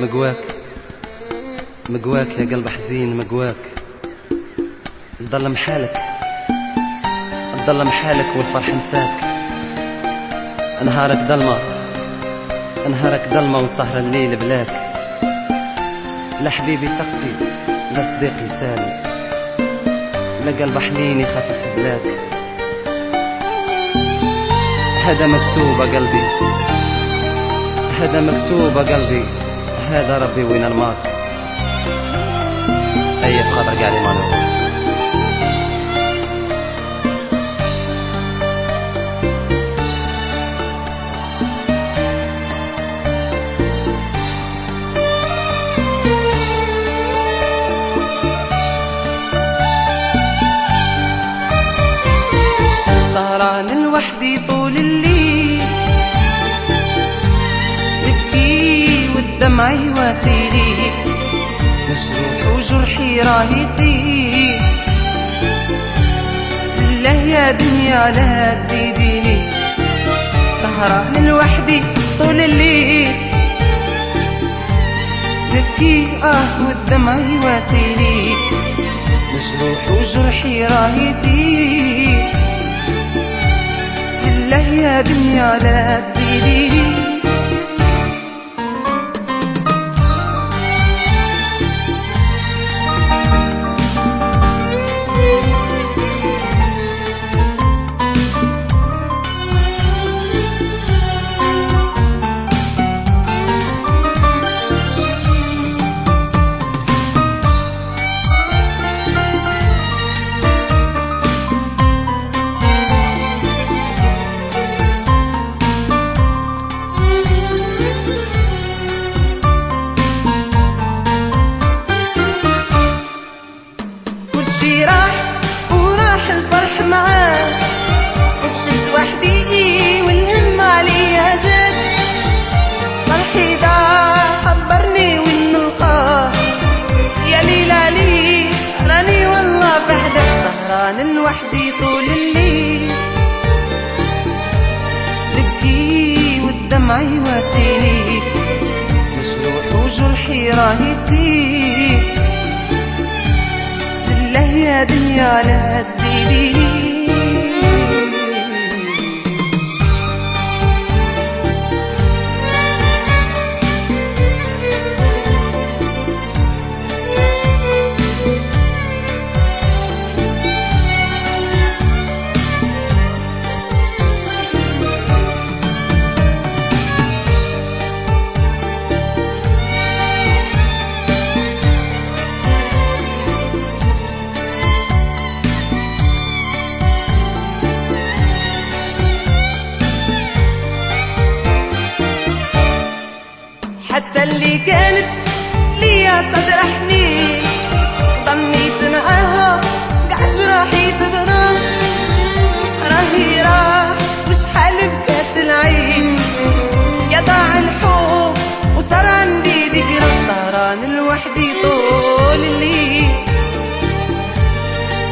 مقواك. مقواك يا قلب حزين مقواك. تضل محالك تضل محالك والفرح نساك نهارك ظلمة. نهارك ظلمة وسهر الليل بلاك. لا حبيبي تقفي لا صديقي سالي لا قلب حنين يخفف بلاك هذا مكتوب قلبي. هذا مكتوب قلبي. هذا ربي وين الماك أي بخاطر قاعد سهران يواسيلي مجروح وجرحي راه يطير لا يا دنيا لا تزيديني سهران لوحدي طول الليل. نبكي آه والدمع يواسيلي مجروح وجرحي راه يطير له يا دنيا لا تزيدي لوحدي طول الليل. نبكي والدمع يواسيني مجروح وجرحي راه يطير بالله يا دنيا لا تزيدي اللي كانت ليا صدر حنين ضميت معاها قاع جراحي تبرى راهي راح وشحال بكات العين يا ضاع الحب وصار عندي ذكرى. سهران لوحدي طول الليل.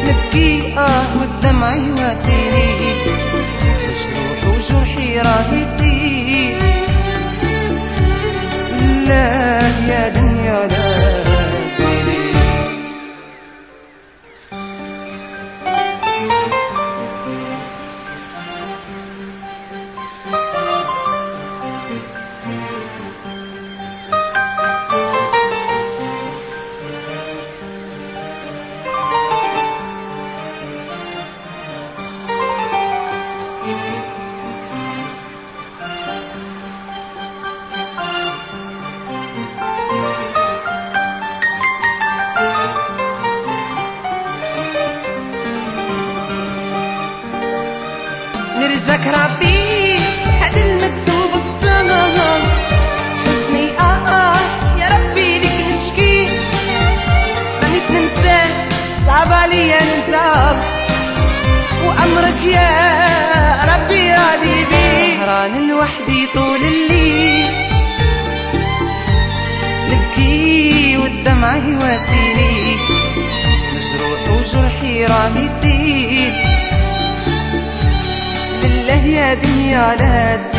نبكي آه والدمع يواسيني لا نرجعك ربي هذا المكتوب بسما حسني آه آه يا ربي لك نشكي. راني تنساه صعب عليا ننساك وأمرك يا ربي راضي بي سهران لوحدي طول الليل. نبكي والدمع يواسيني. مجروح وجرحي راه يطير بالله يا دنيا لا